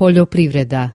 poljoprivreda.